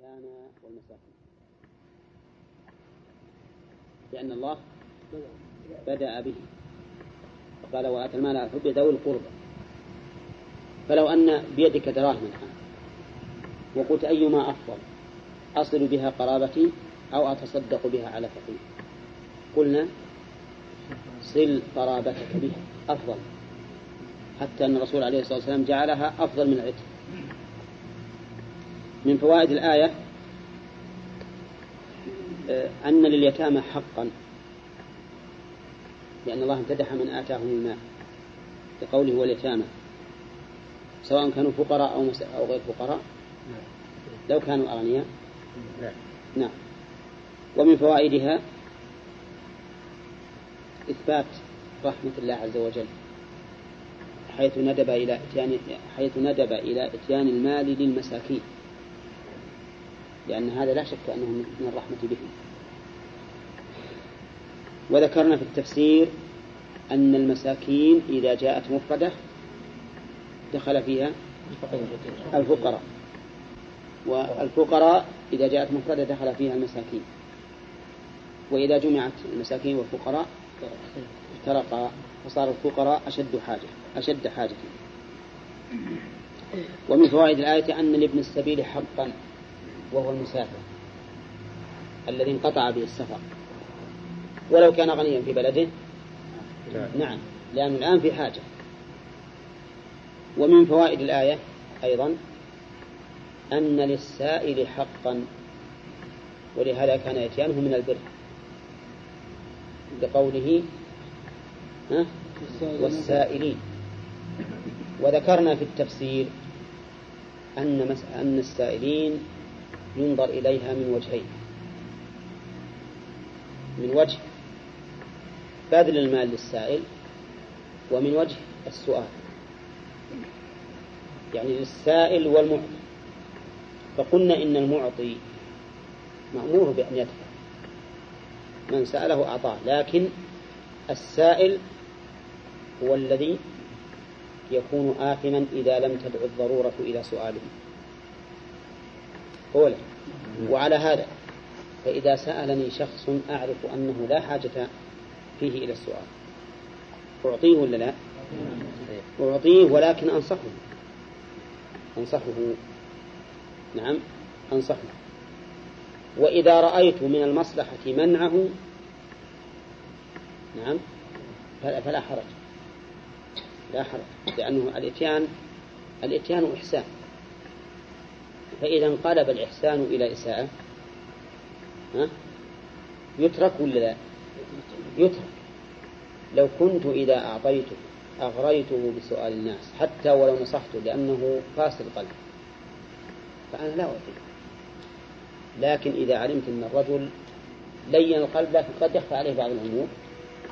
اليتامى والمساكين. لأن الله بدأ به. وقال وآتى المال على حب ذوي القربى. فلو أن بيدك دراهم الآن وقلت أيما أفضل أصل بها قرابتي أو أتصدق بها على فقير؟ قلنا صل قرابتك بها أفضل. حتى أن الرسول عليه الصلاة والسلام جعلها أفضل من العتق. من فوائد الآية آه، أن لليتامى حقا لأن الله امتدح من آتاهم المال لقوله واليتامى سواء كانوا فقراء أو, أو غير فقراء لو كانوا أغنياء. نعم. ومن فوائدها إثبات رحمة الله عز وجل حيث ندب إلى إتيان حيث ندب إلى إتيان المال للمساكين. لأن هذا لا شك أنه من الرحمة بهم. وذكرنا في التفسير أن المساكين إذا جاءت مفردة دخل فيها الفقراء. والفقراء إذا جاءت مفردة دخل فيها المساكين. وإذا جمعت المساكين والفقراء افترقا فصار الفقراء أشد حاجة أشد حاجة. ومن فوائد الآية أن لابن السبيل حقا. وهو المسافر الذي انقطع به السفر. ولو كان غنيا في بلده. نعم. لأنه الآن في حاجة. ومن فوائد الآية أيضا أن للسائل حقا ولهذا كان يتيانه من البر. بقوله والسائلين. وذكرنا في التفسير أن أن السائلين ينظر إليها من وجهين. من وجه بذل المال للسائل ومن وجه السؤال. يعني للسائل والمعطي. فقلنا إن المعطي مأمور بأن يدفع. من سأله أعطاه. لكن السائل هو الذي يكون آثما إذا لم تدع الضرورة إلى سؤاله. أولا وعلى هذا فإذا سألني شخص أعرف أنه لا حاجة فيه إلى السؤال. أعطيه ولا لا؟ أعطيه ولكن أنصحه. أنصحه. نعم أنصحه. وإذا رأيت من المصلحة منعه نعم فلا حرج. لا حرج لأنه الإتيان الإتيان إحسان. فإذا انقلب الإحسان إلى إساءة. ها؟ يترك ولا لا؟ يترك. لو كنت إذا أعطيته أغريته بسؤال الناس حتى ولو نصحته لأنه قاسي القلب. فأنا لا أعطيه لكن إذا علمت أن الرجل لين القلب لكن قد يخفى عليه بعض الأمور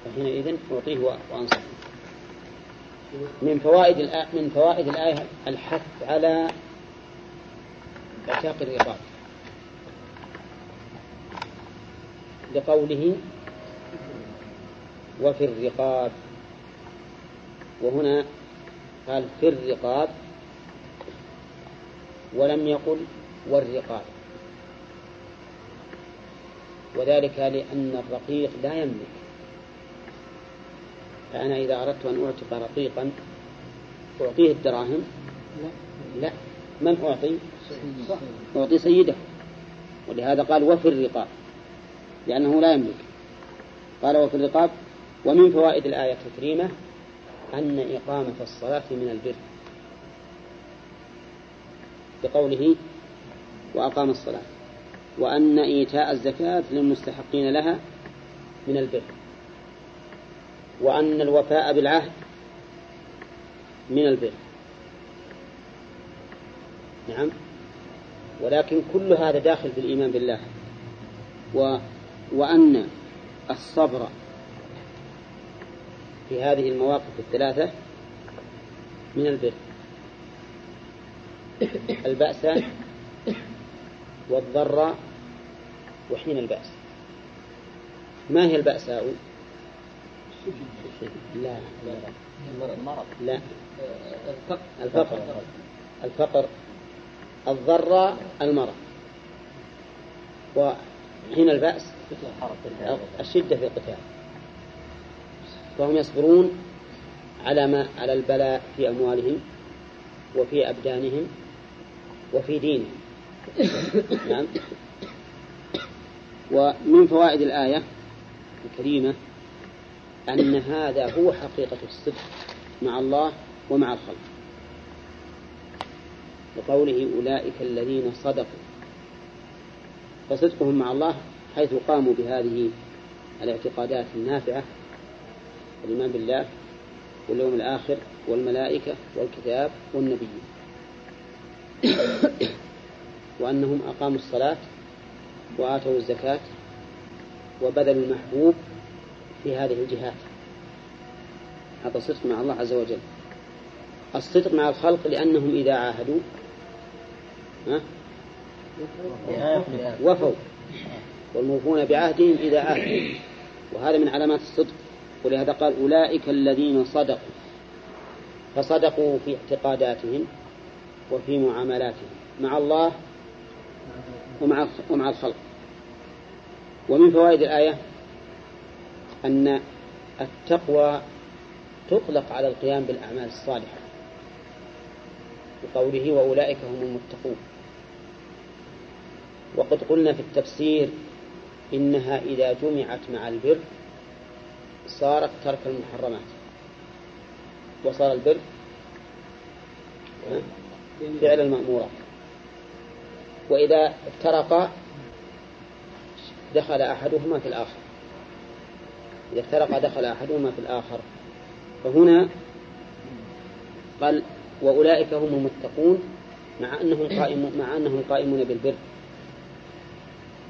فحينئذ أعطيه وأنصحه. من فوائد من فوائد الآية الحث على اعتاق الرقاب لقوله وفي الرقاب. وهنا قال في الرقاب. ولم يقل والرقاب. وذلك لأن الرقيق لا يملك. فأنا إذا أردت أن أعتق رقيقا أعطيه الدراهم؟ لا. لا. من أعطي؟ أعطي سيده. ولهذا قال وفي الرقاب لأنه لا يملك. قال وفي الرقاب ومن فوائد الآية الكريمة أن إقامة الصلاة من البر. بقوله وأقام الصلاة وأن إيتاء الزكاة للمستحقين لها من البر. وأن الوفاء بالعهد من البر. نعم. ولكن كل هذا داخل في الإيمان بالله. و وأن الصبر في هذه المواقف الثلاثة من البر. البأس والضر وحين البأس. ما هي البأساء لا لا المرض. لا. الفقر. الفقر. الضر المرض. وحين البأس الشدة في القتال. فهم يصبرون على ما على البلاء في أموالهم وفي أبدانهم وفي دينهم. نعم. ومن فوائد الآية الكريمة أن هذا هو حقيقة الصدق مع الله ومع الخلق. وقوله أولئك الذين صدقوا. فصدقهم مع الله حيث قاموا بهذه الاعتقادات النافعة الإيمان بالله واليوم الآخر والملائكة والكتاب والنبيين وأنهم أقاموا الصلاة وآتوا الزكاة وبذلوا المحبوب في هذه الجهات. هذا صدق مع الله عز وجل. الصدق مع الخلق لأنهم إذا عاهدوا؟ وفوا. والموفون بعهدهم إذا عاهدوا وهذا من علامات الصدق. ولهذا قال أولئك الذين صدقوا. فصدقوا في اعتقاداتهم وفي معاملاتهم مع الله ومع ومع الخلق. ومن فوائد الآية أن التقوى تطلق على القيام بالأعمال الصالحة. بقوله وأولئك هم المتقون. وقد قلنا في التفسير إنها إذا جمعت مع البر صارت ترك المحرمات. وصار البر فعل المأمورات وإذا افترقا دخل أحدهما في الآخر. إذا افترقا دخل أحدهما في الآخر. فهنا قال وأولئك هم المتقون مع أنهم قائمون مع أنهم قائمون بالبر.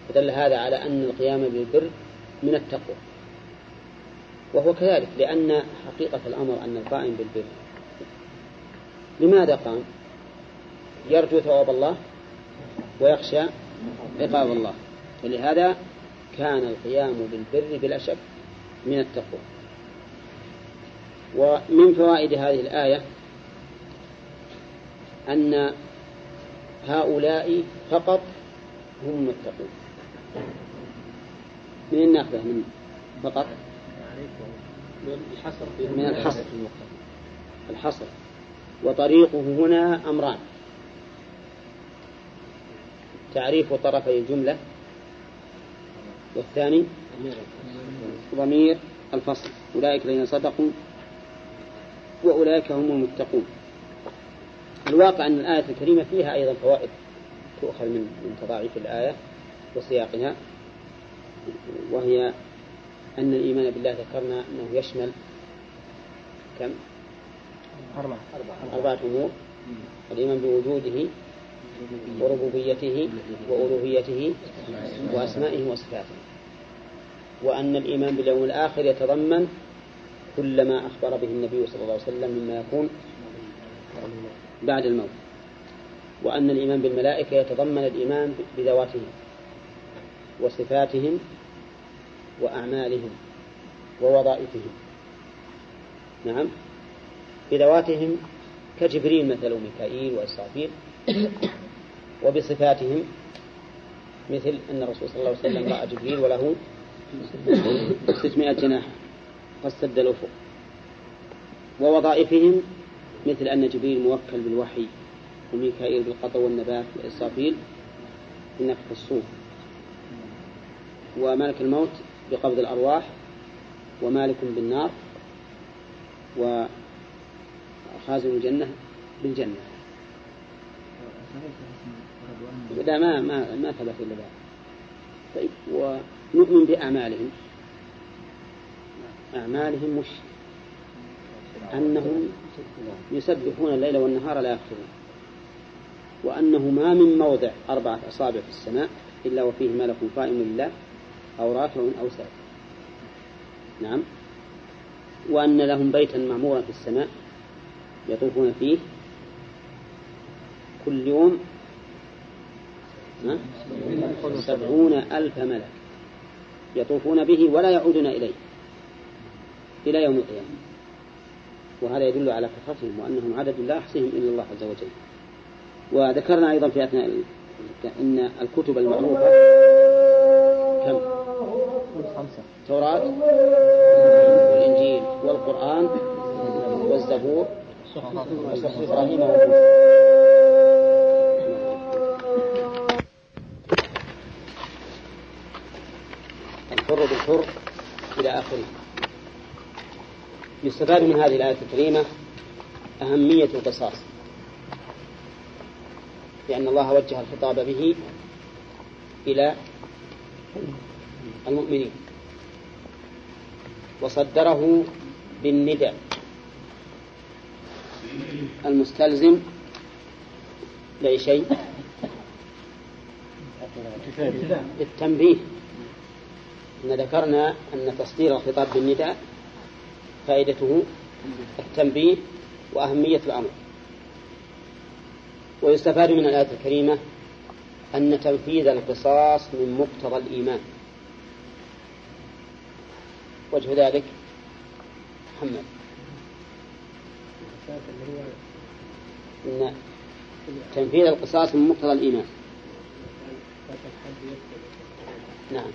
فدل هذا على أن القيام بالبر من التقوى. وهو كذلك لأن حقيقة الأمر أن القائم بالبر. لماذا قام؟ يرجو ثواب الله ويخشى عقاب الله. ولهذا كان القيام بالبر بلا شك من التقوى. ومن فوائد هذه الآية أن هؤلاء فقط هم المتقون. من ناخذه من فقط؟ من الحصر الحصر. وطريقه هنا أمران. تعريف طرفي الجملة. والثاني ضمير الفصل. أولئك الذين صدقوا وأولئك هم المتقون. الواقع أن الآية الكريمة فيها أيضا فوائد تؤخذ من من تضاعيف الآية. وسياقها وهي أن الإيمان بالله ذكرنا أنه يشمل كم؟ أربعة. أربعة أمور. الإيمان بوجوده وربوبيته وألوهيته وأسمائه وصفاته. وأن الإيمان باليوم الآخر يتضمن كل ما أخبر به النبي صلى الله عليه وسلم مما يكون بعد الموت. وأن الإيمان بالملائكة يتضمن الإيمان بذواتهم وصفاتهم وأعمالهم ووظائفهم. نعم. بذواتهم كجبريل مثل وميكائيل وإسرافيل وبصفاتهم مثل أن الرسول صلى الله عليه وسلم رأى جبريل وله 600 جناح سد الأفق ووظائفهم مثل أن جبريل موكل بالوحي وميكائيل بالقطع والنبات وإسرافيل بنفخ الصور. وملك الموت بقبض الأرواح ومالك بالنار وخازن الجنة بالجنة. لا ما ما ما ثبت إلا ذلك. طيب ونؤمن بأعمالهم. أعمالهم مش أنهم يسبحون الليل والنهار لا يفترون. وأنه ما من موضع أربعة أصابع في السماء إلا وفيه ملك قائم لله. أو رافع أو ساجد نعم. وأن لهم بيتا معمورا في السماء يطوفون فيه كل يوم سبعون ألف ملك يطوفون به ولا يعودون إليه إلى يوم القيامة. وهذا يدل على كثرتهم وأنهم عدد لا يحصيهم إلا الله عز وجل. وذكرنا أيضا في أثناء أن الكتب المعروفة كم؟ التوراة والإنجيل والقرآن والزبور. وصحف إبراهيم الحر بالحر إلى آخره. يستفاد من هذه الآية الكريمة أهمية القصاص. لأن الله وجه الخطاب به إلى المؤمنين. وصدره بالندى المستلزم لأي شيء؟ للتنبيه إن ذكرنا أن تصدير الخطاب بالنداء فائدته التنبيه وأهمية الأمر. ويستفاد من الآية الكريمة أن تنفيذ القصاص من مقتضى الإيمان. وجه ذلك محمد. أن تنفيذ القصاص من مقتضى الإيمان. نعم.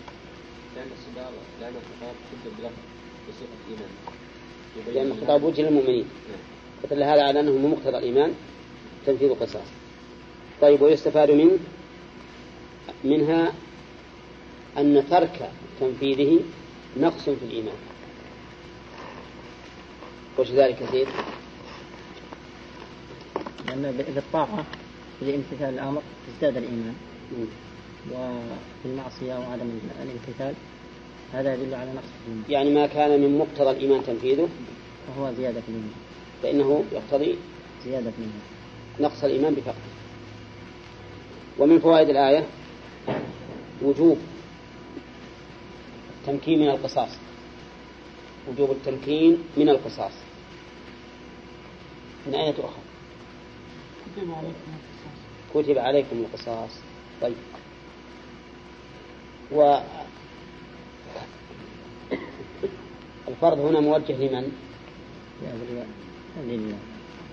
لأن الصدار لأن الخطاب كتب له الإيمان. لأن الخطاب وجه للمؤمنين. فدل هذا على أنه من مقتضى الإيمان تنفيذ القصاص. طيب ويستفاد من منها أن ترك تنفيذه نقص في الإيمان. وش ذلك زيد؟ لأن بالطاعة لامتثال الأمر ازداد الإيمان. وفي المعصية وعدم الامتثال هذا يدل على نقص الإيمان. يعني ما كان من مقتضى الإيمان تنفيذه؟ وهو زيادة في الإيمان. فإنه يقتضي زيادة في الإيمان. نقص الإيمان بفقده ومن فوائد الآية وجوب التمكين من القصاص. وجوب التمكين من القصاص. من أين تؤخذ؟ كتب عليكم القصاص. كتب عليكم القصاص. طيب. و الفرض هنا موجه لمن؟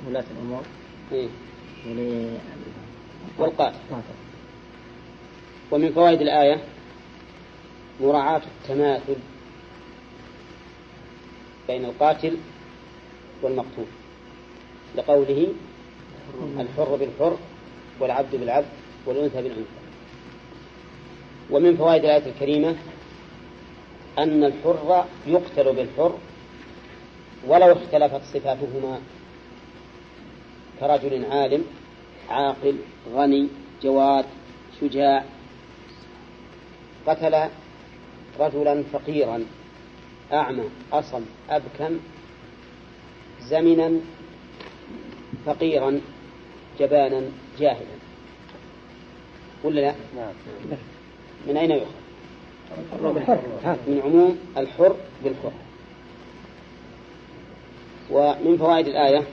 لولاة الأمور. إيه؟ والقاتل ومن فوائد الآية؟ مراعاة التماثل بين القاتل والمقتول لقوله الحر بالحر والعبد بالعبد والأنثى بالأنثى. ومن فوائد الآية الكريمة أن الحر يقتل بالحر ولو اختلفت صفاتهما كرجل عالم عاقل غني جواد شجاع قتل رجلا فقيرا أعمى أصم أبكم زمنا فقيرا جبانا جاهلا. ولا لا؟ نعم. من أين يؤخذ؟ من عموم الحر بالحر ومن فوائد الآية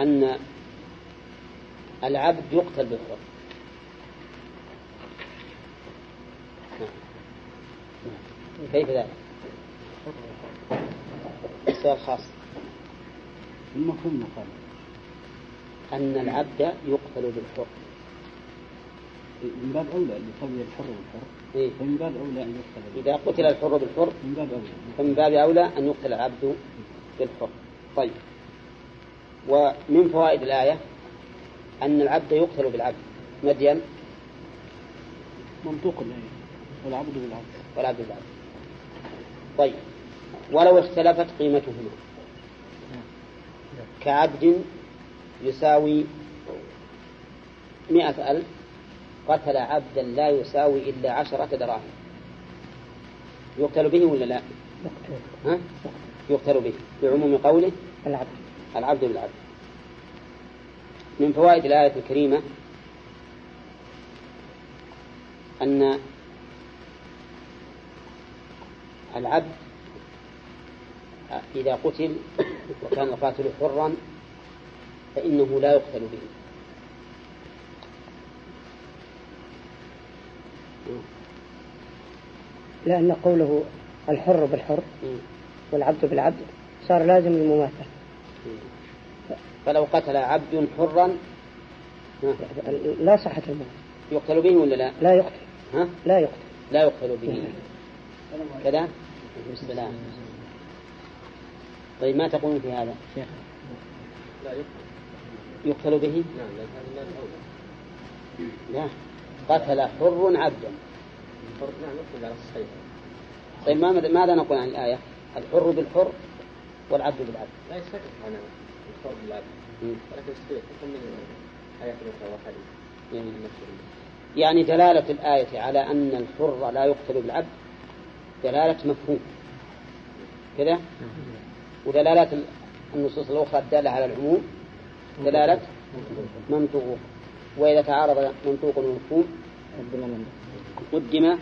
أن العبد يقتل بالحر نعم. نعم. كيف ذلك؟ السؤال خاص. المفهوم مقال أن العبد يقتل بالحر. من باب أولى اللي يسوي الحر والحر إيه؟ فمن باب أولى أن يقتل إذا قتل الحر بالحر من باب أولى. فمن باب أولى أن يقتل العبد بالحر. طيب. ومن فوائد الآية أن العبد يقتل بالعبد. مدين منطوق الآية. والعبد بالعبد. والعبد بالعبد. طيب. ولو اختلفت قيمتهما. كعبد يساوي مئة ألف قتل عبدا لا يساوي إلا عشرة دراهم. يقتل به ولا لا؟ ها؟ يقتل به بعموم قوله؟ العبد. العبد بالعبد. من فوائد الآية الكريمة أن العبد إذا قتل وكان القاتل حرا فإنه لا يقتل به لأن قوله الحر بالحر. والعبد بالعبد صار لازم المماثلة فلو قتل عبد حرا لا صحة المال يقتل به ولا لا؟ لا يقتل ها؟ لا يقتل لا يقتل به كذا؟ السلام. طيب ما تقولون في هذا؟ شيخ لا يقتل يقتل به؟ نعم لا. قتل حر عبدا الفرق نعم يقتل على الصحيح طيب ما ماذا نقول عن الآية؟ الحر بالحر والعبد بالعبد. لا يسكت عن الفرق بالعبد. ولكن يستطيع تكون من آيات أخرى وحديث يعني المشهورين يعني دلالة الآية على أن الحر لا يقتل بالعبد دلالة مفهوم. كذا؟ ودلالات النصوص الأخرى الدالة على العموم. دلالة منطوق. وإذا تعارض منطوق ومفهوم قدم من قدم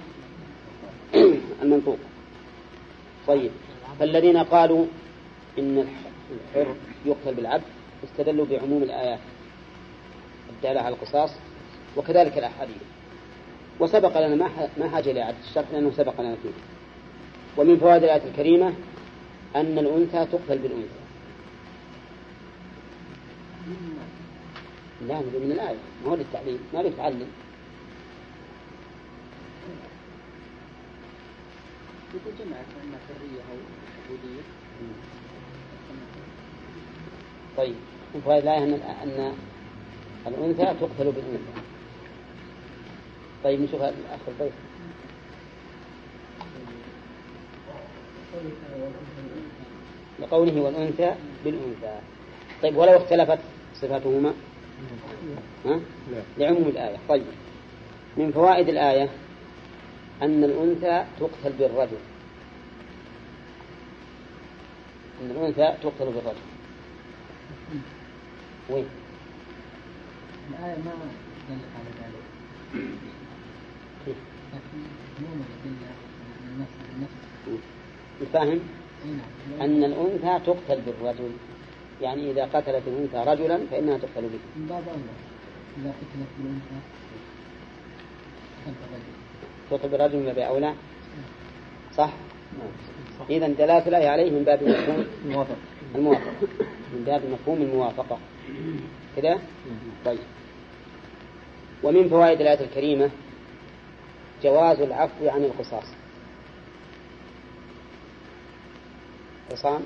المنطوق. طيب. فالذين قالوا إن الحر يقتل بالعبد استدلوا بعموم الآيات. الدالة على القصاص وكذلك الأحاديث. وسبق لنا ما حاجة إلى إعادة الشرح لأنه سبق لنا فيه. ومن فوائد الآية الكريمة أن الأنثى تقتل بالأنثى. لا من الآية. ما هو للتعليم ما للتعلم. أو عبودية طيب من فوائد الآية أن أن الأنثى تقتل بالأنثى. طيب نشوف الأخ البيت لقوله والأنثى بالأنثى. طيب ولو اختلفت صفاتهما؟ ها؟ لعموم الآية. طيب. من فوائد الآية أن الأنثى تقتل بالرجل. أن الأنثى تقتل بالرجل. وين؟ الآية ما دلت على ذلك. كيف؟ لكن مو مدلة النفس أي نعم أن الأنثى تقتل بالرجل. يعني إذا قتلت الأنثى رجلا فإنها تقتل به. من باب أولى إذا قتلت الرجل تقتل بالرجل. من باب أولى صح؟ إذا دلالة الآية عليه من باب مفهوم. موافق. الموافقة. من باب مفهوم الموافقة. كذا؟ طيب. ومن فوائد الآية الكريمة جواز العفو عن القصاص. عصام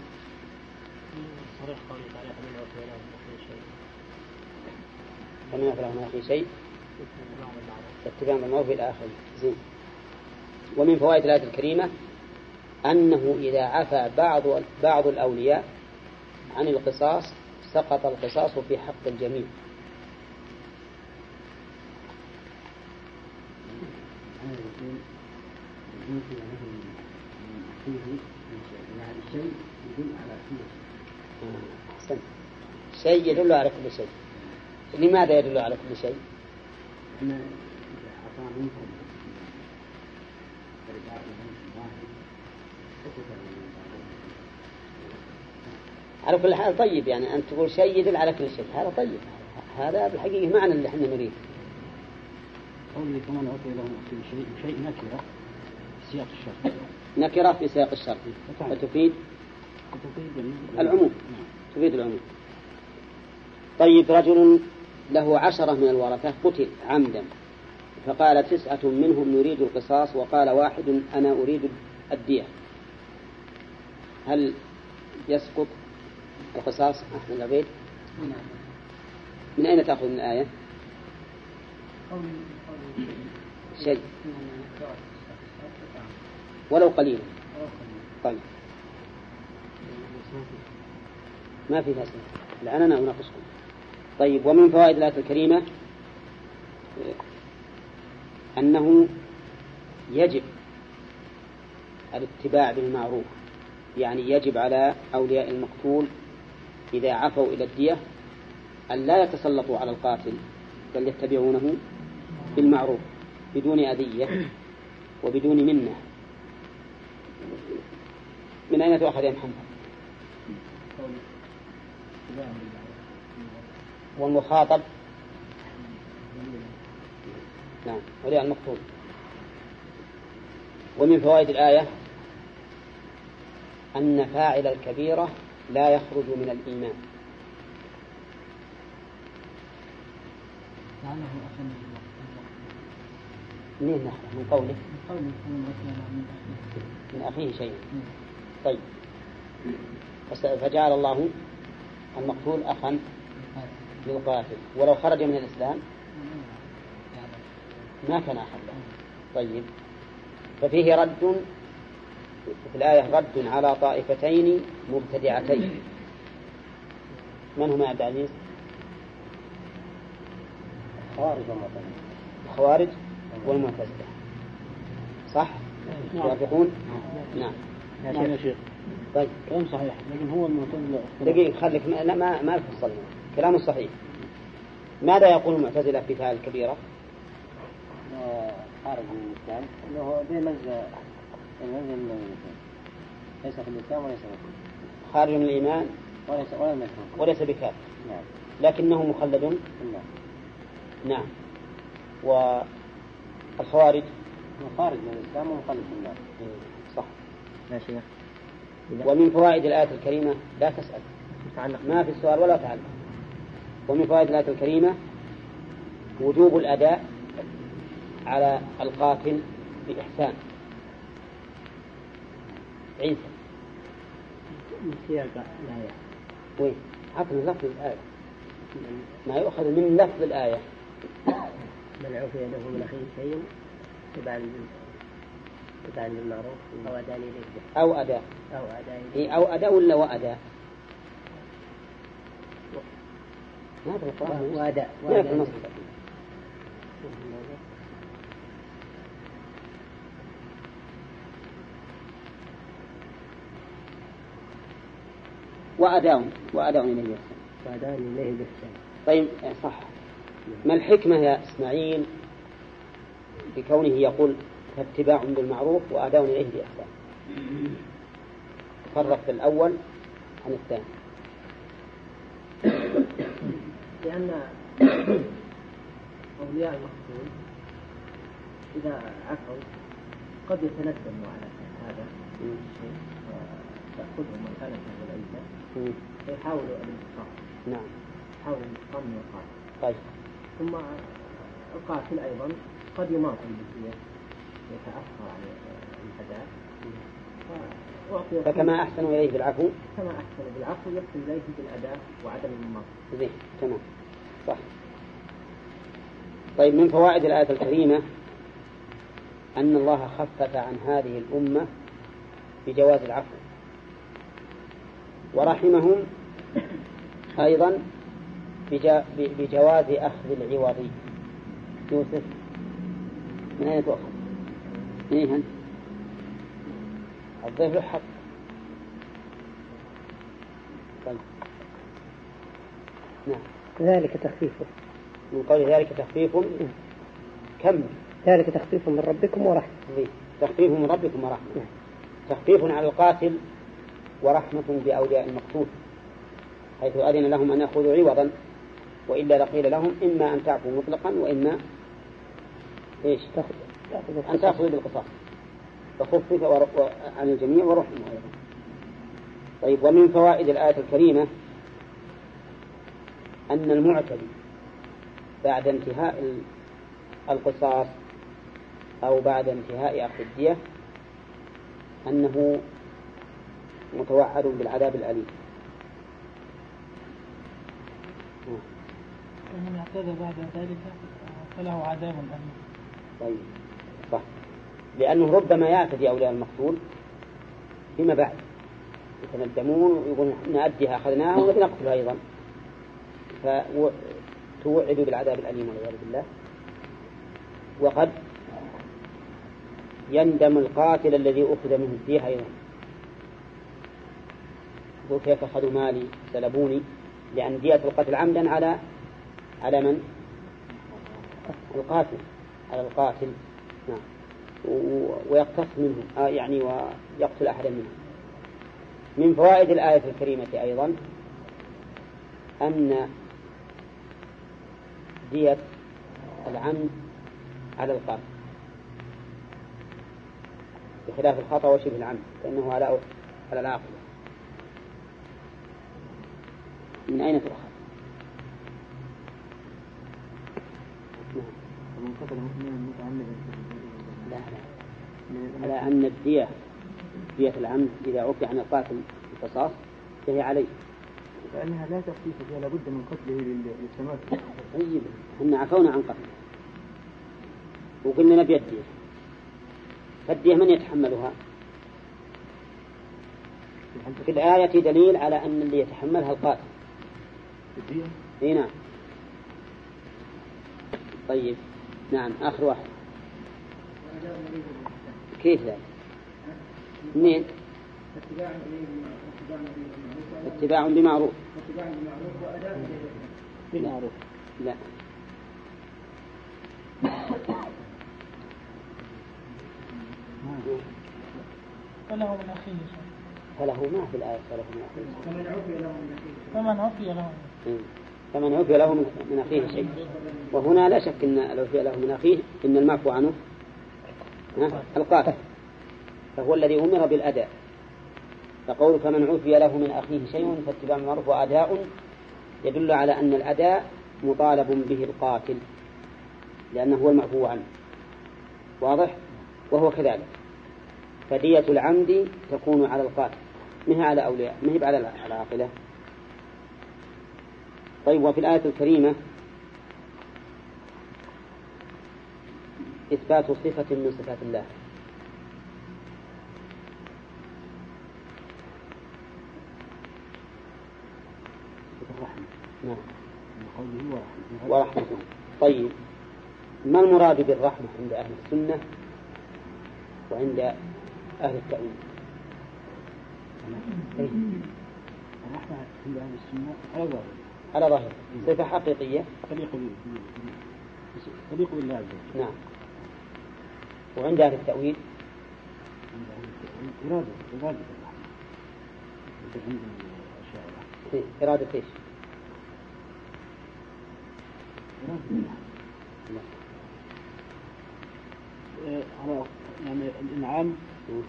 صريح قوله تعالى فمن من أخيه شيء. فمن يفعل ما في شيء. اتباع بالمعروف إلى آخره زين. ومن فوائد الآية الكريمة أنه إذا عفى بعض بعض الأولياء عن القصاص سقط القصاص في حق الجميع. الشيء يدل على كل أحسنت شيء يدل على كل شيء. لماذا يدل على كل شيء؟ أن إذا أعطى منكم على كل حال طيب يعني أن تقول شيء يدل على كل شيء. هذا طيب. هذا بالحقيقة معنى اللي إحنا نريد قوله كمان أعطي لهم كل شيء شيء نكرة في سياق الشرط. نكرة في سياق الشرط فتفيد؟ وتفيد العموم. تفيد العموم. طيب رجل له عشرة من الورثة قتل عمدا فقال تسعة منهم نريد القصاص وقال واحد أنا أريد الدية. هل يسقط القصاص أحمد العبيد من أين تأخذ من الآية؟ شيء. ولو قليلا طيب. ما في فاسدة. الآن أنا أناقشكم. طيب ومن فوائد الآية الكريمة؟ أنه يجب الاتباع بالمعروف. يعني يجب على أولياء المقتول إذا عفوا إلى الدية أن لا يتسلطوا على القاتل بل يتبعونه بالمعروف بدون أذية وبدون منة. من أين تؤخذ يا محمد؟ والمخاطب؟ نعم ولي المقتول. ومن فوائد الآية أن فاعل الكبيرة لا يخرج من الإيمان. منين نحن من قوله. قوله من أخيه من أخيه شيء. طيب. فجعل الله المقتول أخا للقاتل ولو خرج من الإسلام ما كان له طيب. ففيه رد في الآية رد على طائفتين مبتدعتين. من هما يا عبد العزيز؟ خوارج الخوارج؟ والمعتزلة. صح؟ توافقون؟ نعم. نعم. يا شيخ. طيب. كلام صحيح لكن هو المعتزلة. دقيقة خليك ما لا ما ما فصلنا كلامه صحيح. ماذا يقول المعتزلة في فعل الكبيرة؟ آه، خارج من الإسلام. أنه من الإسلام. ليس في الإسلام وليس في خارج من الإيمان؟ وليس ولا وليس بكافر. نعم. لكنه مخلد؟ نعم. نعم. والخوارج هو خارج من الإسلام ومخلد في النار صح. يا شيخ. ومن فوائد الآية الكريمة لا تسأل. متعلق. ما في السؤال ولا تعلق ومن فوائد الآية الكريمة وجوب الأداء على القاتل بإحسان. عيسى. من سياق الآية. وين؟ عطنا لفظ الآية. ما يؤخذ من لفظ الآية. من عفي له من أخيه شيء تبعا تبعا بالمعروف أو أداء إليه أو أداء. أو أداء إيه أو أداء ولا وأداء؟ ما في القرآن. وأداء. النص وأداء وأداء إليه. وأداء إليه بإحسان طيب صح. ما الحكمة يا إسماعيل بكونه يقول فاتباع بالمعروف وأداء إليه بإحسان؟ فرق في الأول عن الثاني. لأن أولياء المقتول إذا عفوا قد يتندموا على هذا الشيء وتأخذهم العيسى مم. فيحاولوا الانتقام نعم. يحاولوا الانتقام من القاتل. طيب. ثم القاتل أيضا قد يماطل بالسيف يتأخر عن فأعطي فكما أحسنوا إليه بالعفو. كما أحسن بالعفو يحسن إليه بالأداء وعدم المماطلة زين تمام. صح. طيب من فوائد الآية الكريمة أن الله خفف عن هذه الأمة بجواز العفو. ورحمهم أيضا بجواز أخذ العوض. يوسف. من أين تؤخذ؟ إيه أنت؟ الضيف له حق. طيب. نعم. ذلك تخفيف. من قول ذلك تخفيف. كم؟ ذلك تخفيف من ربكم ورحمة. ذي تخفيف من ربكم ورحمة. نعم. تخفيف على القاتل ورحمة بأولياء المقتول حيث أذن لهم أن يأخذوا عوضا. وإلا لقيل لهم إما أن تعفوا مطلقا وإما إيش؟ أن تأخذوا بالقصاص. فخفف عن الجميع ورحمة أيضا. طيب ومن فوائد الآية الكريمة أن المعتدي بعد انتهاء ال- القصاص أو بعد انتهاء أخذ الدية أنه متوعد بالعذاب الأليم. ومن اعتدى بعد ذلك فله عذاب أليم. طيب صح. لأنه ربما يعتدي أولياء المقتول فيما بعد. يتندمون ويقولون نأديها أخذناها ونبي نقتلها أيضا. فتوعدوا بالعذاب الأليم والعياذ بالله. وقد يندم القاتل الذي أخذ منه الدية أيضا. يقول كيف أخذوا مالي؟ سلبوني. لأن دية القتل عمدا على على من؟ القاتل. على القاتل. نعم. ويقتص منه آه يعني ويقتل أحدا منهم. من فوائد الآية الكريمة أيضا أن دية العمد على القاتل. بخلاف الخطأ وشبه العمد فإنه على على العاقلة من أين تؤخذ؟ نعم. قتل مؤمنا متعمدا لا لا. على أن الدية دية العمد إذا عفي عن القاتل القصاص فهي عليه. فإنها لا تخفيف فيها لابد من قتله لل- للتماثل طيب. إحنا عفونا عن قتله وقلنا نبي الدية. فالدية من يتحملها؟ في الآية دليل على أن اللي يتحملها القاتل. الدية؟ اي نعم. طيب. نعم آخر واحد. كيف ذلك؟ منين؟ اتباع بمعروف. بالمعروف لا. فله من أخيه فله ما في الآية فله من أخيه. فمن عفي له مم. فمن عفي له من من أخيه شيء. وهنا لا شك أن لو عفي له من أخيه إن المعفو عنه؟ القاتل. فهو الذي أمر بالأداء. فقول فمن عفي له من أخيه شيء فاتباع المعروف وأداء يدل على أن الأداء مطالب به القاتل. لأنه هو المعفو عنه. واضح؟ وهو كذلك. فدية العمد تكون على القاتل. ما هي على أولياء؟ ما هي على العاقلة؟ طيب وفي الآية الكريمة إثبات صفة من صفات الله. نعم. ورحمة. طيب ما المراد بالرحمة عند أهل السنة وعند أهل التأويل؟ الرحمة عند أهل السنة على ظاهر على ظاهر صفة حقيقية. تليق تليق بالله عز وجل نعم. وعند أهل التأويل؟ عند أهل التأويل. إرادة إرادة عند إيه، إرادة إيش؟ إرادة. آه، على يعني الإنعام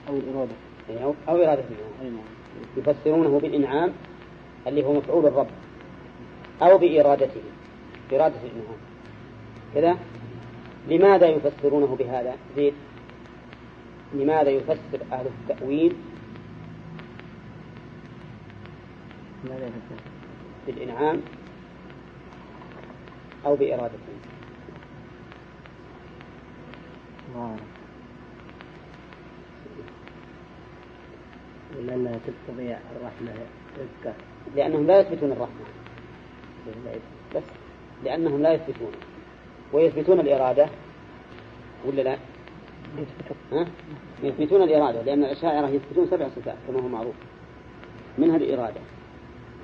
أو الإرادة. إيه، أو إرادة الإنعام. نعم. يفسرونه بالإنعام اللي هو مفعول الرب. أو بإرادته. إرادة الإنعام كذا؟ لماذا يفسرونه بهذا؟ زيد لماذا يفسر أهل التأويل؟ بالإنعام أو بإرادته. لأنها تقتضي الرحمة رزقه لأنهم لا يثبتون الرحمة. بس لأنهم لا يثبتون. ويثبتون الإرادة ولا لا؟ ها؟ يثبتون الإرادة لأن الأشاعرة يثبتون سبع صفات كما هو معروف. منها الإرادة.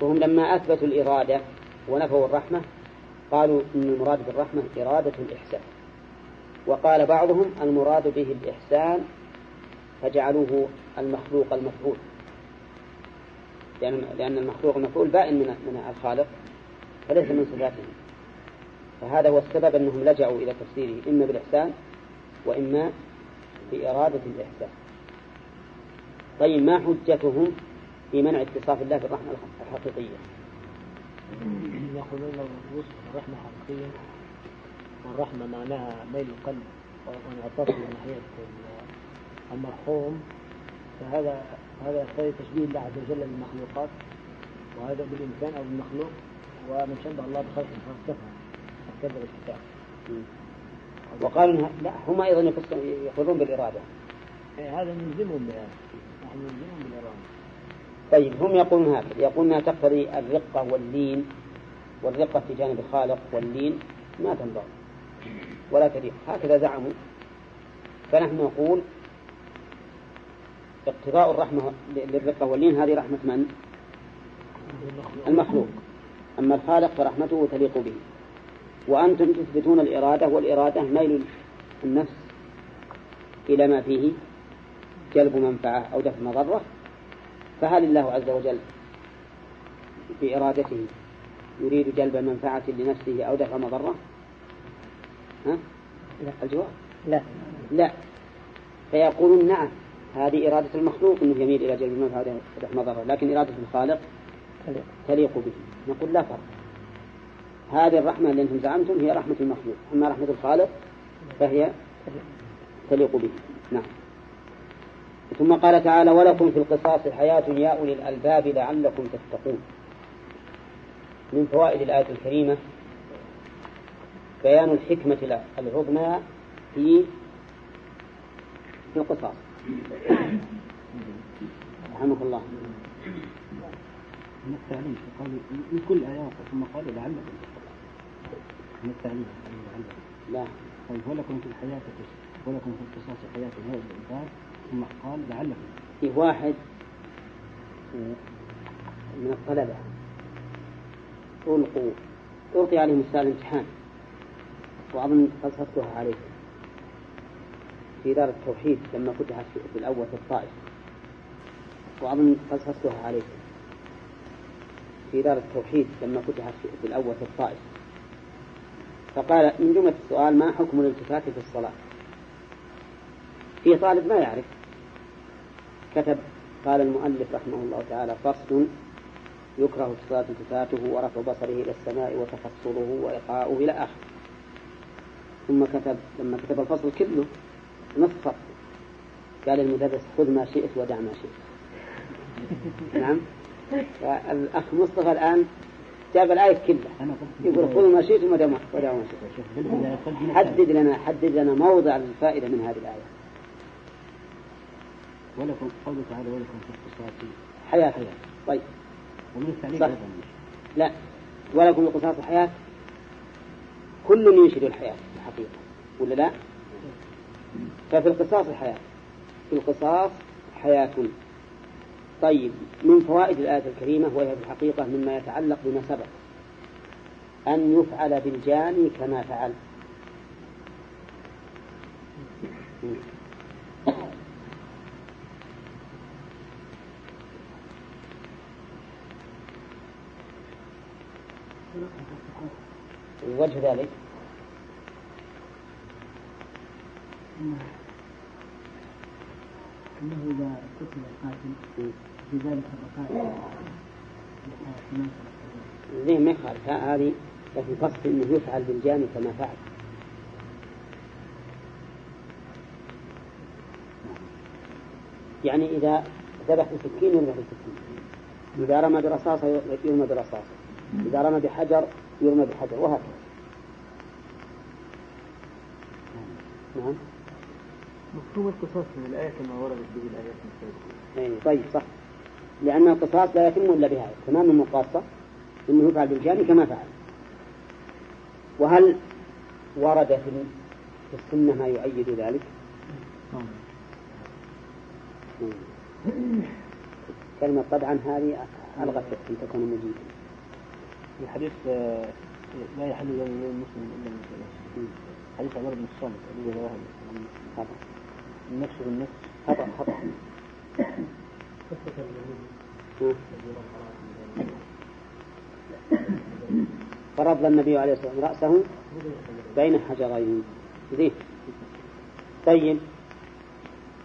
وهم لما أثبتوا الإرادة ونفوا الرحمة قالوا إن المراد بالرحمة إرادة الإحسان. وقال بعضهم المراد به الإحسان فجعلوه المخلوق المفعول. لأن لأن المخلوق المفعول بائن من من الخالق. فليس من صفاته فهذا هو السبب أنهم لجأوا إلى تفسيره إما بالإحسان وإما بإرادة الإحسان. طيب ما حجتهم في منع اتصاف الله بالرحمة الحقيقية؟ يقولون الوصف الرحمة حقيقية والرحمة معناها ميل القلب وانعطاف من ناحية المرحوم. فهذا هذا تشبيه الله عز وجل بالمخلوقات وهذا بالإنسان أو بالمخلوق. ومن شبه الله بخلقه فقد كفر كذب الكتاب وقالوا لا هم يفسرون يقولون بالإرادة. إيه، هذا نلزمهم بهذا نحن نلزمهم بالإرادة. طيب هم يقولون هكذا. يقولون تقتضي الرقة واللين والرقة في جانب الخالق واللين ما تنبغي. ولا تليق هكذا زعموا. فنحن نقول اقتضاء الرحمة للرقة واللين هذه رحمة من؟ المخلوق. أما الخالق فرحمته تليق به. وأنتم تثبتون الإرادة والإرادة ميل النفس إلى ما فيه جلب منفعة أو دفع مضرة. فهل الله عز وجل بإرادته يريد جلب منفعة لنفسه أو دفع مضرة؟ ها؟ لا. الجواب؟ لا. لا. فيقولون نعم هذه إرادة المخلوق أنه يميل إلى جلب المنفعة ودفع مضرة. لكن إرادة الخالق تليق. به. نقول لا فرق. هذه الرحمة اللي أنتم زعمتم هي رحمة المخلوق. أما رحمة الخالق فهي تليق به. نعم. ثم قال تعالى ولكم في القصاص حياة يا أولي الألباب لعلكم تتقون. من فوائد الآية الكريمة بيان الحكمة العظمى في في القصاص. رحمك الله. من التعليم. قال من كل آيات ثم قال لعلكم من التعليم. لا. طيب ولكم في الحياة ولكم في القصاص حياة هذا الإنسان. ثم قال لعلكم في واحد من الطلبة. ألقوا. ألقي عليهم السؤال امتحان وأظن قصدتها عليكم في دار التوحيد لما فتحت في الأول في الطائف. وأظن قصدتها عليكم في دار التوحيد لما فتحت في الأول في الطائف. فقال من جملة السؤال ما حكم الالتفات في الصلاة؟ في طالب ما يعرف. كتب قال المؤلف رحمه الله تعالى فصل يكره في الصلاة التفاته ورفع بصره إلى السماء وتفصله وإيقاؤه إلى آخره. ثم كتب لما كتب الفصل كله نصف قال المدرس خذ ما شئت ودع ما شئت. نعم؟ الأخ مصطفى الآن جاب الآية كلها. يقول خذوا ما شئتم ودعوا ما شئتم. حدد لنا حدد لنا موضع الفائدة من هذه الآية. ولكم قوله تعالى ولكم في القصاص. حياة. حياة. طيب. ومن. أيضا لا. ولكم القصاص حياة. كل ينشد الحياة الحقيقة. ولا لا؟ ففي القصاص حياة. في القصاص حياة. طيب من فوائد الآية الكريمة وهي في الحقيقة مما يتعلق بما سبق. أن يفعل بالجاني كما فعل. وجه ذلك. أنه إذا قتل القاتل في ذلك الركائع زي ما يخالف. هذه لكن قصد إنه يفعل بالجاني كما فعل. يعني إذا ذبح بسكين يرمى بسكين إذا رمى برصاصة يرمى برصاصة. إذا رمى بحجر يرمى بحجر وهكذا. نعم. مفهوم القصاص من الآية كما وردت به الآيات السابقة أي طيب صح. لأن القصاص لا يتم إلا بها تمام المقاصة أنه يفعل بالجاني كما فعل. وهل ورد في السنة ما يؤيد ذلك؟ كلمة طبعا هذه ألغت أن تكون مجيدا الحديث آه، لا يحل دم المسلم إلا من حديث عمر بن الصامت أبي ذواهب خطأ. النفس بالنفس. خطأ خطأ. فرض النبي عليه الصلاة والسلام رأسه بين حجرين. زين. طيب.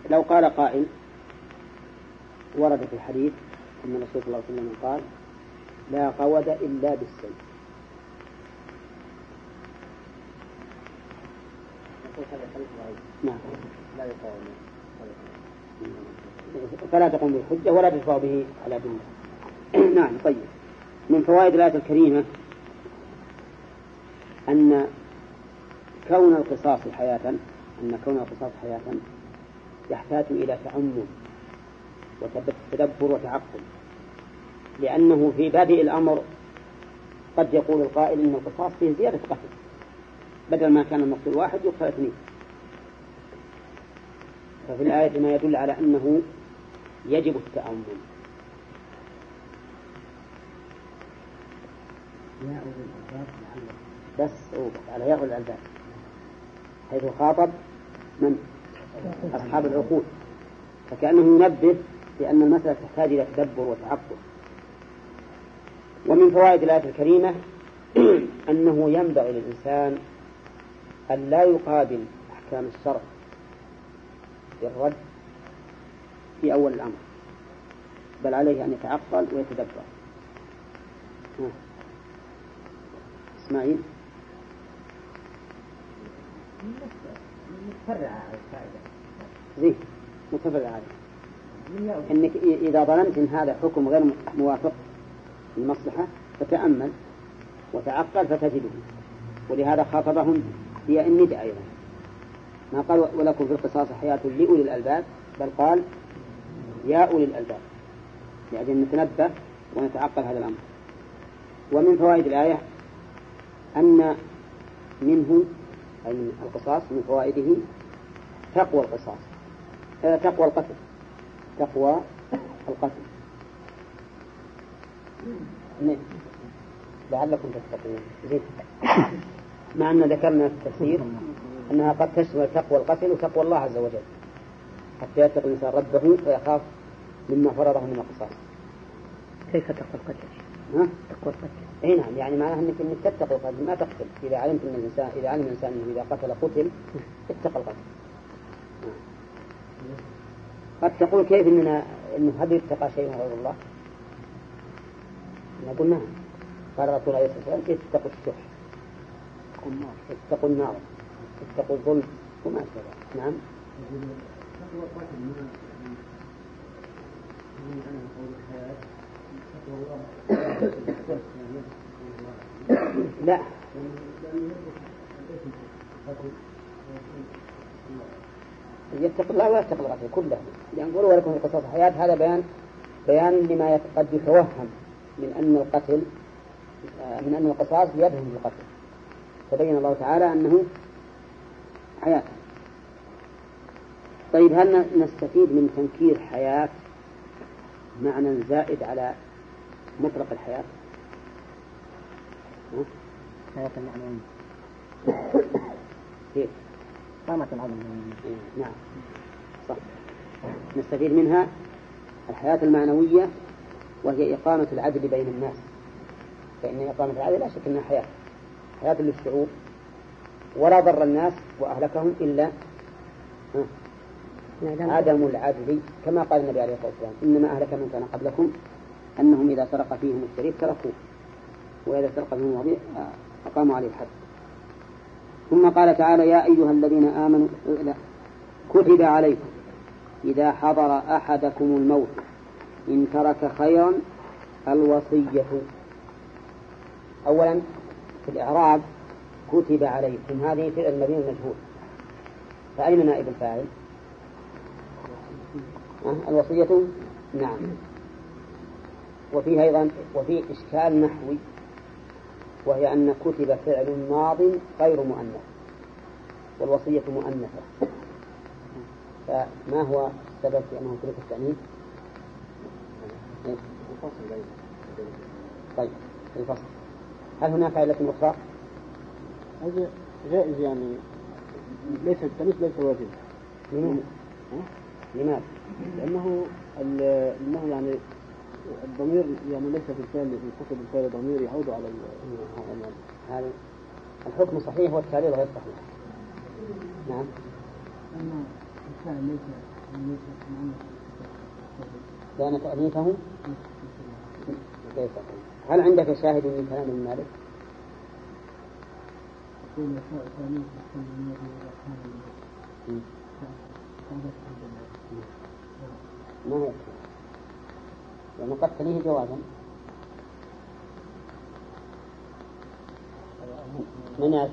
لو قال قائل ورد في الحديث أن الرسول صلى الله عليه وسلم قال لا قود إلا بالسيف. نعم. لا يقاوم فلا تقوم بالحجة ولا تدفع به على دنيا نعم طيب. من فوائد الآية الكريمة أن كون القصاص حياة أن كون القصاص حياة يحتاج إلى تأمل وتدبر وتعقل. لأنه في بادئ الأمر قد يقول القائل إن القصاص فيه زيادة قتل بدل ما كان المقتول واحد يقتل اثنين. ففي الآية ما يدل على أنه يجب التأمل. يا أولي الألباب بس أوقف على يا أولي الألباب. حيث خاطب من؟ أصحاب العقول. فكأنه ينبه بأن المسألة تحتاج إلى تدبر وتعقل. ومن فوائد الآية الكريمة أنه ينبغي للإنسان أن لا يقابل أحكام الشرع بالرد في أول الأمر. بل عليه أن يتعقل ويتدبر. إسماعيل؟ متفرعة على الفائدة. زين متفرع عليه. إنك إذا ظننت إن هذا حكم غير موافق للمصلحة فتأمل وتعقل فتجده. ولهذا خاطبهم هي الندى أيضا. ما قال ولكم في القصاص حياة لأولي الألباب؟ بل قال يا أولي الألباب. يعني نتنبه ونتعقل هذا الأمر. ومن فوائد الآية أن منه أي من القصاص من فوائده تقوى القصاص. تقوى القتل. تقوى القتل. نعم. لعلكم تتقون. زين. مع أن ذكرنا في التفسير أنها قد تشمل تقوى القتل وتقوى الله عز وجل. حتى يتقي الإنسان ربه ويخاف مما فرضه من القصاص. كيف تقوى القتل؟ ها؟ تقوى القتل إي نعم يعني معناها إنك إنك تتقي القتل ما تقتل. إذا علمت إن الانسان إذا علم الإنسان إنه إذا قتل قتل اتقى القتل. قد تقول كيف اننا إنه هل يتقى شيء غير الله؟ نقول نعم قال الرسول عليه الصلاة والسلام اتقوا الشح اتقوا النار. اتقوا الظلم. وما أشبه ذلك. نعم. لا. يتقي الله ولا يتقي القتل كله. يعني قولوا ولكم في قصص الحياة هذا بيان بيان لما قد يتوهم من أن القتل من أن القصاص يبهم القتل. فبين الله تعالى أنه حياة. طيب هل نستفيد من تنكير حياة معنى زائد على مطلق الحياة؟ ها؟ حياة المعنوية كيف؟ قامة العظم. نعم. صح. نستفيد منها الحياة المعنوية وهي إقامة العدل بين الناس. فإن إقامة العدل لا شك أنها حياة. حياة للشعوب. ولا ضر الناس وأهلكهم إلا ها،. عدم العدل. كما قال النبي عليه الصلاة والسلام إنما أهلك من كان قبلكم أنهم إذا سرق فيهم الشريف تركوه. وإذا سرق فيهم الوضيع أقاموا عليه الحد. ثم قال تعالى يا أيها الذين آمنوا لا كتب عليكم إذا حضر أحدكم الموت إن ترك خيرا الوصية أولا في الإعراب كتب عليكم هذه فعل المبني المجهول فأين نائب الفاعل؟ الوصية؟ نعم. وفيه أيضا وفيه إشكال نحوي. وهي أن كتب فعل ماض غير مؤنث والوصية مؤنثة فما هو السبب في أنه ترك التأنيث؟ طيب الفصل هل هناك علة أخرى؟ هذا جائز يعني ليس التمييز ليس واجب لماذا؟ لماذا؟ لأنه أنه يعني الضمير يعني ليس في الفعل في كتب الفعل ضمير يعود على ال- هذا الحكم صحيح والتعليل غير صحيح. نعم. أن الفعل ليس لأن تأليفه ليس صحيح. هل عندك شاهد من كلام ابن مالك؟ يقول فاء ثاني تكون من الرحمن مم. هذا ما هو لأنه قد تليه جوازا. من؟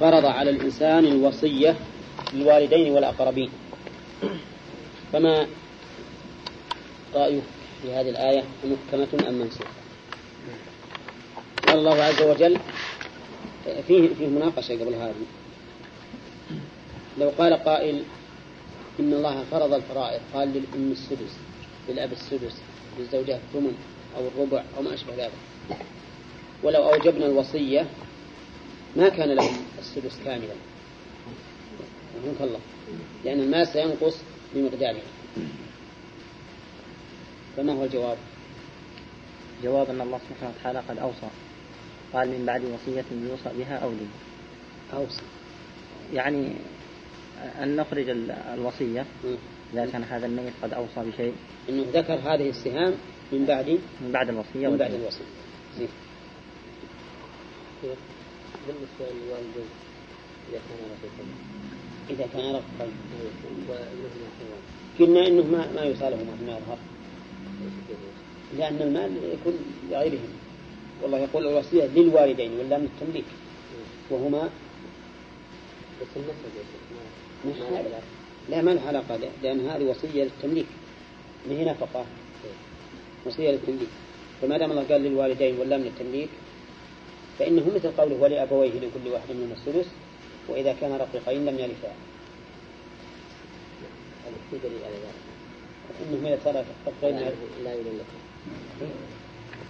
فرض على الإنسان الوصية للوالدين والأقربين. فما رأيه في هذه الآية؟ محكمة أم منسوخة؟ قال الله عز وجل فيه فيه مناقشة قبل هذه. لو قال قائل إن الله فرض الفرائض قال للأم السدس. للأب السدس للزوجة الثمن أو الربع أو ما أشبه ذلك. ولو أوجبنا الوصية ما كان لهم السدس كاملا. رحمك الله. لأن المال سينقص بمقداره. فما هو الجواب؟ جواب أن الله سبحانه وتعالى قد أوصى. قال من بعد وصية يوصى بها أو لي. أوصى. يعني أن نخرج ال- الوصية. إذا كان هذا الميت قد أوصى بشيء. إنه ذكر هذه السهام من بعد من بعد الوصية من بعد. الوصية. زين. بالنسبة للوالدين إذا كان رقيقا إذا كان حيوان قلنا إنه ما ما يصالهما فيما يظهر. لأن المال يكون لغيرهم. والله يقول الوصية للوالدين ولا من التمليك وهما بس النسب يا شيخ لا ما له علاقة لأن هذه وصية للتمليك ما هي نفقة؟ وصية للتمليك. فما دام الله قال للوالدين ولا من التمليك فإنه مثل قوله ولأبويه لكل واحد منهم السدس وإذا كان رقيقين لم يرثا في دليل على ذلك؟ إنه إذا صار رقيقين لا لكم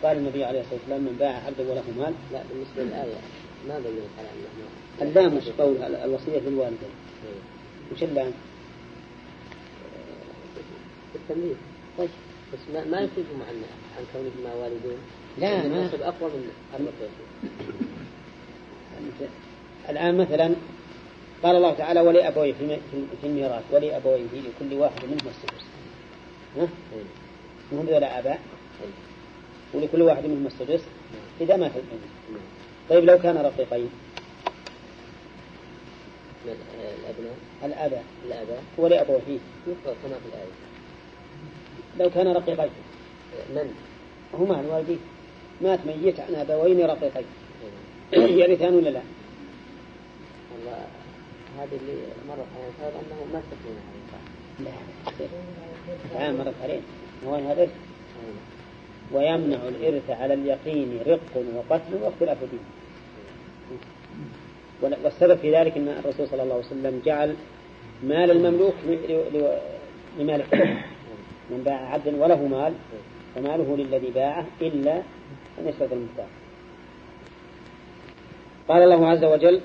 قال النبي عليه الصلاة والسلام من باع عبدا وله مال. لا بالنسبة للآية ما بينت على أنه اللام قول الوصية للوالدين. وش اللام؟ التمليك طيب بس ما ما يفيدهم عن عن كونهما والدين؟ لا، ما- النسب أقوى من الرقيق الآن مثلا قال الله تعالى ولأبويه في في- في الميراث ولأبويه لكل واحد منهم السدس ها؟ وهم ذولا آباء. ولكل واحد منهم السدس إذا مات الابن طيب لو كان رقيقين؟ من الأبناء؟ الآباء. الآباء. ولأبويه يقرأ كما في الآية. لو كان رقيقين. من؟ هما الوالدين مات ميت عن أبوين رقيقين. يرثان ولا لا؟ والله هذه اللي مرت الكتاب أنه ما على لا الآن مرت عليه هو هذا؟ ويمنع الإرث على اليقين رق وقتل واختلاف دين. والسبب في ذلك أن الرسول صلى الله عليه وسلم جعل مال المملوك لمالك من باع عبدا وله مال فماله للذي باعه إلا أن يشترط المختار قال الله عز وجل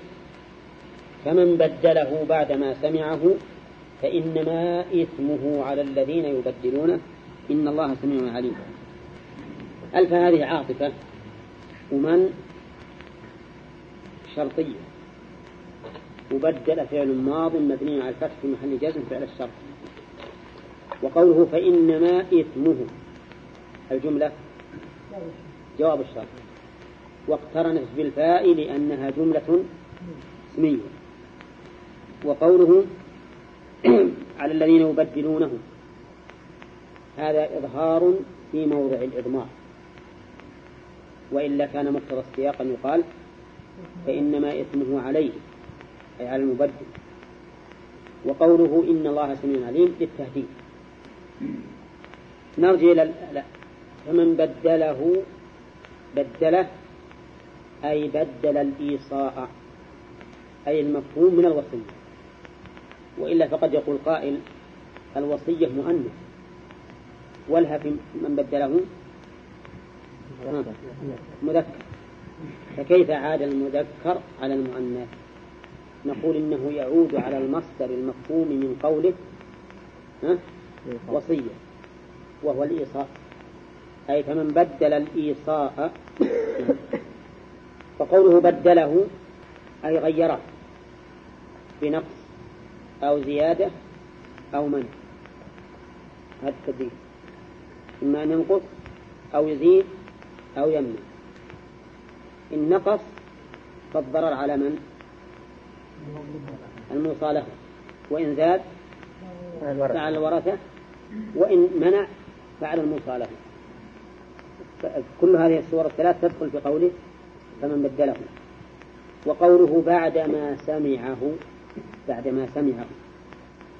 فمن بدله بعدما سمعه فإنما إثمه على الذين يبدلونه. إن الله سميع عليم. ألف هذه عاطفة ومن شرطية. وبدل فعل ماض مبني على الفتح في محل جزم فعل الشرط. وقوله فإنما إثمه. الجملة. جواب الشرط. واقترنت بالفاء لأنها جملة اسمية. وقوله على الذين يبدلونه. هذا إظهار في موضع الإضمار. وإلا كان مقتضى السياق أن يقال فإنما إثمه عليه أي على المبدل. وقوله إن الله سميع عليم للتهديد. نرجع إلى لا. فمن بدله بدله أي بدل الإيصاء أي المفهوم من الوصية. وإلا فقد يقول قائل الوصية مؤنث. والها في من بدله؟ مذكر. فكيف عاد المذكر على المؤنث؟ نقول إنه يعود على المصدر المفهوم من قوله ها؟ وصية. وهو الإيصاء. أي فمن بدل الإيصاء فقوله بدله أي غيره بنقص أو زيادة أو منع. هذا التبديل. إما أن ينقص أو يزيد أو يمنع. إن نقص فالضرر على من؟ الموصى له وإن زاد فعلى الورثة. وإن منع فعلى الموصى له كل هذه الصور الثلاث تدخل في قوله فمن بدله. وقوله بعدما سمعه بعدما سمعه.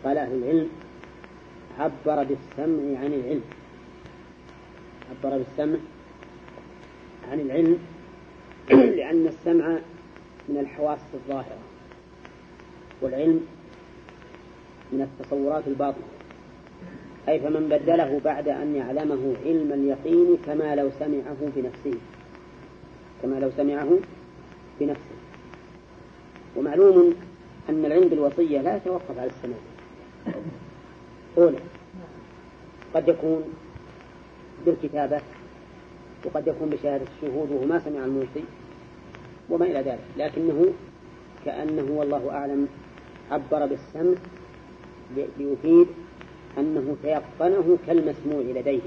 قال أهل العلم عبر بالسمع عن العلم. عبر بالسمع عن العلم لأن السمع من الحواس الظاهرة والعلم من التصورات الباطنة. أي فمن بدله بعد أن يعلمه علم اليقين كما لو سمعه بنفسه. كما لو سمعه بنفسه. ومعلوم أن العلم بالوصية لا يتوقف على السماع. أولى قد يكون بالكتابة وقد يكون بشهادة الشهود وهو ما سمع الموصي وما إلى ذلك. لكنه كأنه والله أعلم عبر بالسمع ليفيد أنه تيقنه كالمسموع لديه.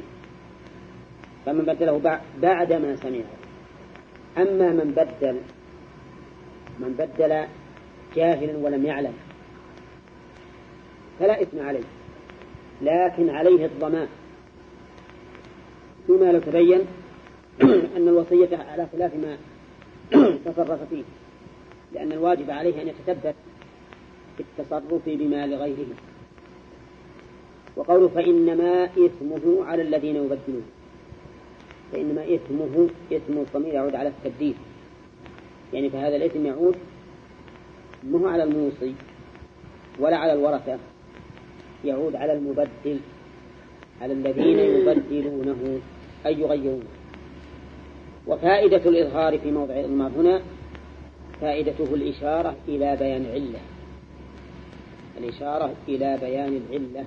فمن بدله بعد ما سمعه. أما من بدل من بدل جاهلا ولم يعلم فلا إثم عليه. لكن عليه الضمان. فيما لو تبين أن الوصية على خلاف ما تصرف فيه. لأن الواجب عليه أن يتثبت في التصرف بما لغيره وقوله فإنما إثمه على الذين يبدلون. فإنما إثمه إثم الضمير يعود على التبديل. يعني فهذا الإثم يعود مه على الموصي ولا على الورثة يعود على المبدل على الذين يبدلونه أي يغيرونه. وفائدة الإظهار في موضع الإضمار هنا فائدته الإشارة إلى بيان علة الإشارة إلى بيان العلة.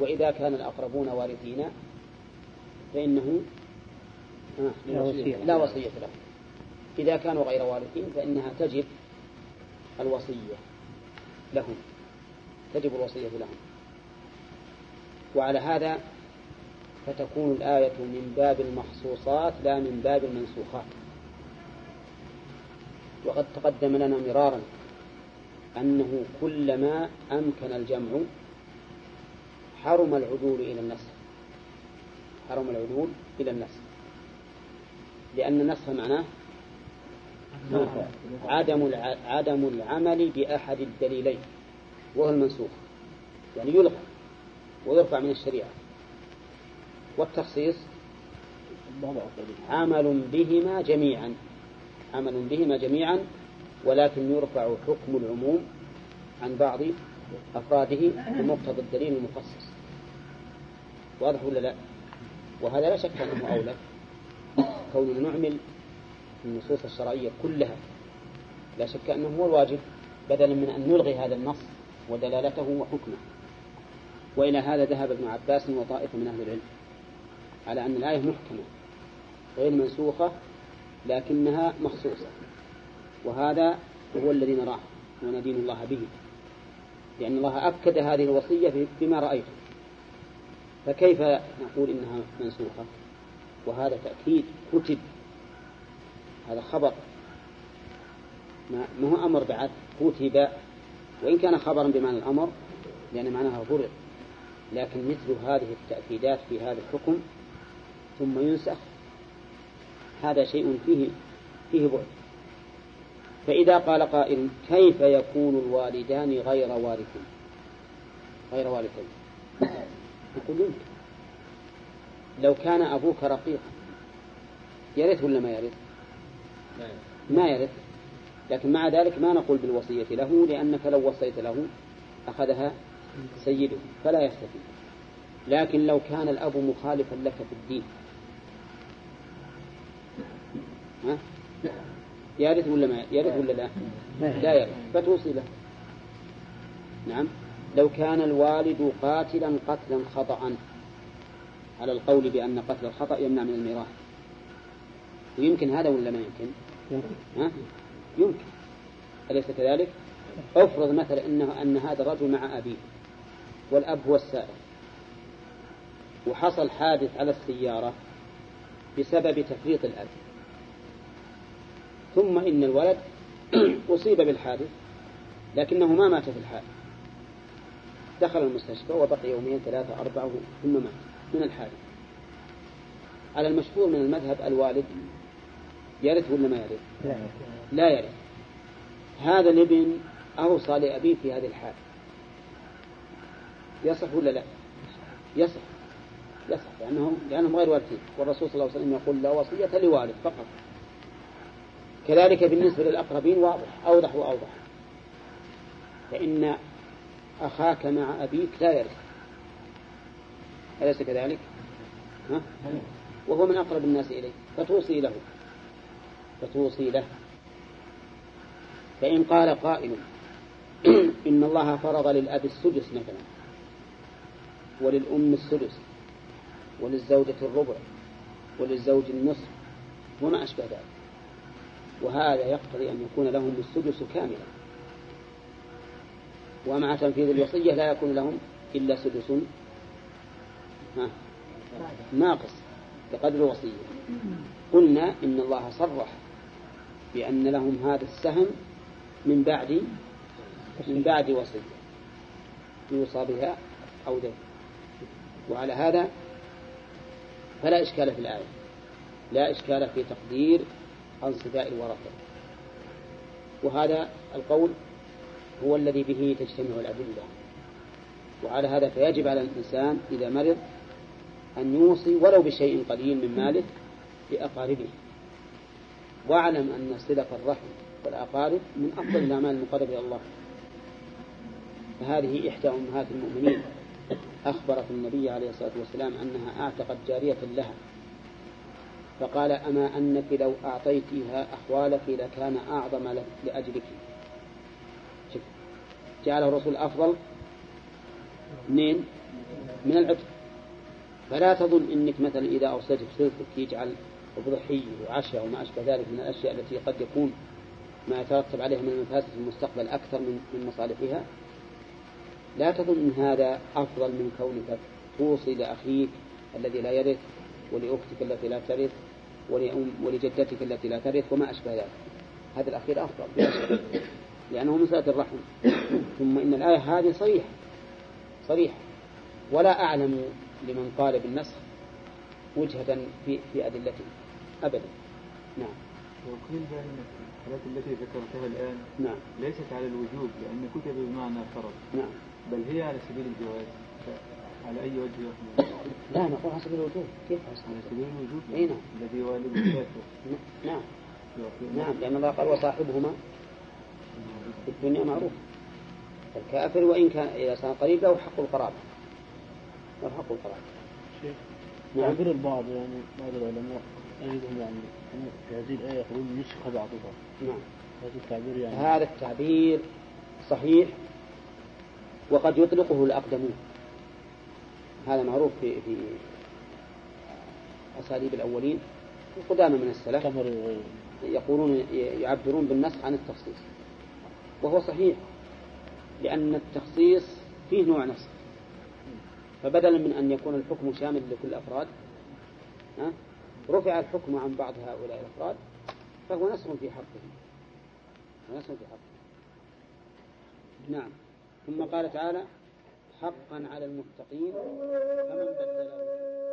وإذا كان الأقربون وارثين فإنه لا وصية لا وصية له. إذا كانوا غير وارثين فإنها تجب الوصية لهم تجب الوصية لهم. وعلى هذا فتكون الآية من باب المخصوصات لا من باب المنسوخات. وقد تقدم لنا مرارا أنه كلما أمكن الجمع حرم العدول إلى النسخ حرم العدول إلى النسخ لأن النسخ معناه عدم عدم العمل بأحد الدليلين وهو المنسوخ. يعني يلغى ويرفع من الشريعة. والتخصيص عمل بهما جميعا. عمل بهما جميعا ولكن يرفع حكم العموم عن بعض أفراده بمقتضى الدليل المخصص. واضح ولا لا؟ وهذا لا شك أنه أولى. كوننا نعمل النصوص الشرعية كلها لا شك أنه هو الواجب بدلا من أن نلغي هذا النص ودلالته وحكمه. وإلى هذا ذهب ابن عباس وطائفة من أهل العلم على أن الآية محكمة غير منسوخة لكنها مخصوصة. وهذا هو الذي نراه وندين الله به لأن الله أكد هذه الوصية بما رأيته. فكيف نقول إنها منسوخة؟ وهذا تأكيد كتب. هذا خبر. ما هو أمر بعد؟ كتب. وإن كان خبرا بمعنى الأمر لأن معناها فرض لكن مثل هذه التأكيدات في هذا الحكم ثم ينسخ هذا شيء فيه فيه بعد. فإذا قال قائل كيف يكون الوالدان غير وارثين؟ غير وارثين. يقول يمكن لو كان أبوك رقيقا يرث ولا ما يرث؟ ما يرث. لكن مع ذلك ما نقول بالوصية له لأنك لو وصيت له أخذها سيده فلا يستفيد لكن لو كان الأب مخالفا لك في الدين ها؟ يرث ولا ما يرث؟ ولا لا؟ لا يرث. فتوصي له. نعم. لو كان الوالد قاتلا قتلا خطأ. على القول بأن قتل الخطأ يمنع من الميراث. ويمكن هذا ولا ما يمكن؟ يمكن. ها؟ يمكن. أليس كذلك؟ افرض مثلا إنه أن هذا الرجل مع أبيه والأب هو السائق وحصل حادث على السيارة بسبب تفريط الأب. ثم إن الولد أصيب بالحادث لكنه ما مات في الحادث. دخل المستشفى وبقي يومين ثلاثة أربعة ثم مات من الحادث. على المشهور من المذهب الوالد يرث ولا ما يرث؟ لا, لا يرث. هذا الابن أوصى لأبيه في هذه الحال يصح ولا لا؟ يصح. يصح لأنهم, لأنهم غير وارثين. والرسول صلى الله عليه وسلم يقول لا وصية لوالد فقط. كذلك بالنسبة للأقربين واضح أوضح وأوضح. فإن أخاك مع أبيك لا يرث. أليس كذلك؟ ها؟ وهو من أقرب الناس إليه. فتوصي له. فتوصي له. فإن قال قائل إن الله فرض للأب السدس مثلا وللأم السدس وللزوجة الربع وللزوج النصف وما أشبه ذلك. وهذا يقتضي أن يكون لهم السدس كاملا. ومع تنفيذ الوصية لا يكون لهم إلا سدس. ناقص بقدر الوصية. قلنا إن الله صرح بأن لهم هذا السهم من بعد من بعد وصية. يوصى بها أو دين. وعلى هذا فلا إشكال في الآية. لا إشكال في تقدير أنصباء الورثة وهذا القول هو الذي به تجتمع الأدلة. وعلى هذا فيجب على الإنسان إذا مرض أن يوصي ولو بشيء قليل من ماله لأقاربه. واعلم أن صلة الرحم والأقارب من أفضل الأعمال المقربة إلى الله. فهذه إحدى أمهات المؤمنين. أخبرت النبي عليه الصلاة والسلام أنها أعتقت جارية لها. فقال أما أنك لو أعطيتها أحوالك لكان أعظم لأجلك. جعله الرسول أفضل منين من العتق. فلا تظن أنك مثلا إذا أوصيت بثلثك يجعل أضحية وعشاء وما أشبه ذلك من الأشياء التي قد يكون ما يترتب عليها من المفاسد في المستقبل أكثر من من مصالحها. لا تظن أن هذا أفضل من كونك توصي لأخيك الذي لا يرث ولأختك التي لا ترث ولجدتك التي لا ترث وما أشبه ذلك. هذا الأخير أفضل. لأنه من صلة الرحم. ثم إن الآية هذه صريحة. صريحة. ولا أعلم لمن قال بالنسخ وجهة في في أدلته. أبدا. نعم. وقيل بأن الحالات التي ذكرتها الآن نعم. ليست على الوجوب لأن كتب بمعنى فرض نعم. بل هي على سبيل الجواز. على أي وجه؟ لا نقول على سبيل الوجوب. كيف على سبيل الوجوب؟ أي نعم. الذي والد الكافر نعم. يعطي- نعم لأن الله قال وصاحبهما في الدنيا معروف. الكافر وإن كان إذا كان قريب له حق القرابة. له حق القرابة. شيخ نعم. البعض يعني بعض العلماء أيضهم يعني في هذه الآية يقولون نسخ بعضها نعم. هذا التعبير يعني. هذا التعبير صحيح وقد يطلقه الأقدمون. هذا معروف في في أساليب الأولين. القدامى من السلف يقولون يعبرون بالنسخ عن التخصيص. وهو صحيح لأن التخصيص فيه نوع نسخ فبدلا من أن يكون الحكم شامل لكل الأفراد رفع الحكم عن بعض هؤلاء الأفراد فهو نسخ في حقهم ونسخ في حقهم نعم. ثم قال تعالى حقا على المتقين فمن بدله.